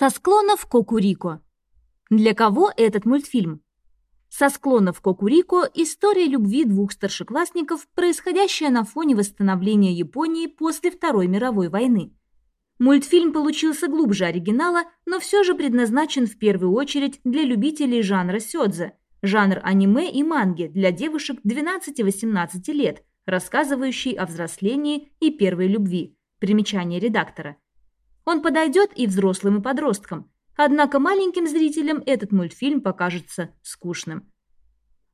Со склонов Кокурико. Для кого этот мультфильм? Со склонов Кокурико – история любви двух старшеклассников, происходящая на фоне восстановления Японии после Второй мировой войны. Мультфильм получился глубже оригинала, но все же предназначен в первую очередь для любителей жанра сёдзе, жанр аниме и манги для девушек 12-18 лет, рассказывающий о взрослении и первой любви. Примечание редактора – он подойдет и взрослым, и подросткам. Однако маленьким зрителям этот мультфильм покажется скучным.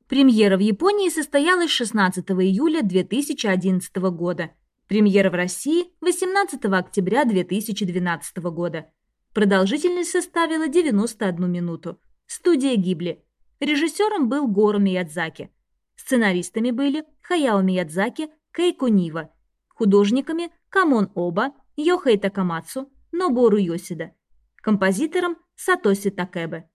Премьера в Японии состоялась 16 июля 2011 года. Премьера в России – 18 октября 2012 года. Продолжительность составила 91 минуту. Студия Гибли. Режиссером был Гору Миядзаки. Сценаристами были Хаяо Миядзаки, Кейко Нива. Художниками – Камон Оба, Йохэй Такамацу, Нобору Йосида, композитором Сатоси Такэбе.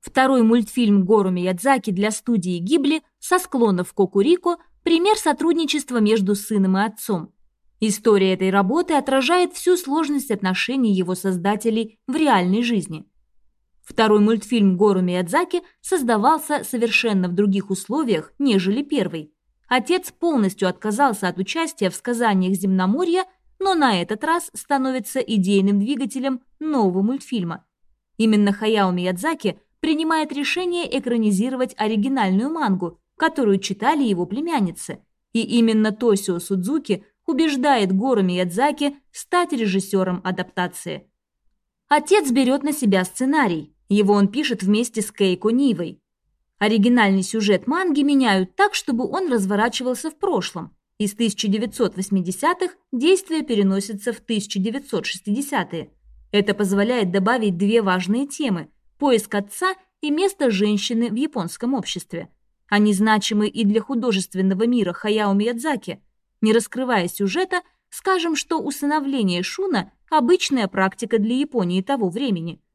Второй мультфильм Горо Миядзаки для студии Гибли «Со склонов Кокурико» – пример сотрудничества между сыном и отцом. История этой работы отражает всю сложность отношений его создателей в реальной жизни. Второй мультфильм Горо Миядзаки создавался совершенно в других условиях, нежели первый. Отец полностью отказался от участия в сказаниях Земноморья – но на этот раз становится идейным двигателем нового мультфильма. Именно Хаяо Миядзаки принимает решение экранизировать оригинальную мангу, которую читали его племянницы. И именно Тосио Судзуки убеждает Гору Миядзаки стать режиссером адаптации. Отец берет на себя сценарий. Его он пишет вместе с Кейко Нивой. Оригинальный сюжет манги меняют так, чтобы он разворачивался в прошлом – из 1980-х действие переносится в 1960-е. Это позволяет добавить две важные темы – поиск отца и место женщины в японском обществе. Они значимы и для художественного мира Хаяо Миядзаки. Не раскрывая сюжета, скажем, что усыновление Шуна – обычная практика для Японии того времени –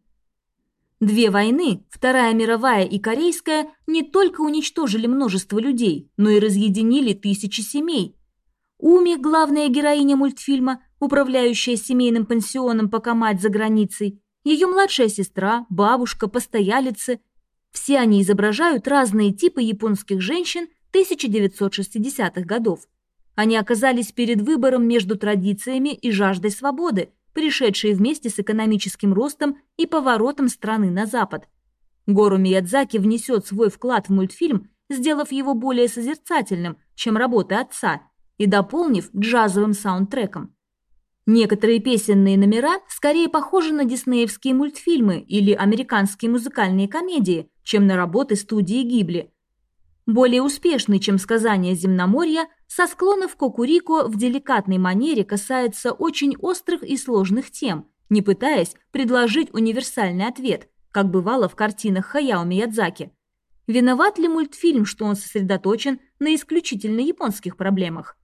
Две войны, Вторая мировая и Корейская, не только уничтожили множество людей, но и разъединили тысячи семей. Уми, главная героиня мультфильма, управляющая семейным пансионом, пока мать за границей, ее младшая сестра, бабушка, постоялицы – все они изображают разные типы японских женщин 1960-х годов. Они оказались перед выбором между традициями и жаждой свободы – пришедшие вместе с экономическим ростом и поворотом страны на запад. Гору Миядзаки внесет свой вклад в мультфильм, сделав его более созерцательным, чем работы отца, и дополнив джазовым саундтреком. Некоторые песенные номера скорее похожи на диснеевские мультфильмы или американские музыкальные комедии, чем на работы студии Гибли – более успешный, чем сказание земноморья, со склонов Кокурико в деликатной манере касается очень острых и сложных тем, не пытаясь предложить универсальный ответ, как бывало в картинах Хаяо Миядзаки. Виноват ли мультфильм, что он сосредоточен на исключительно японских проблемах?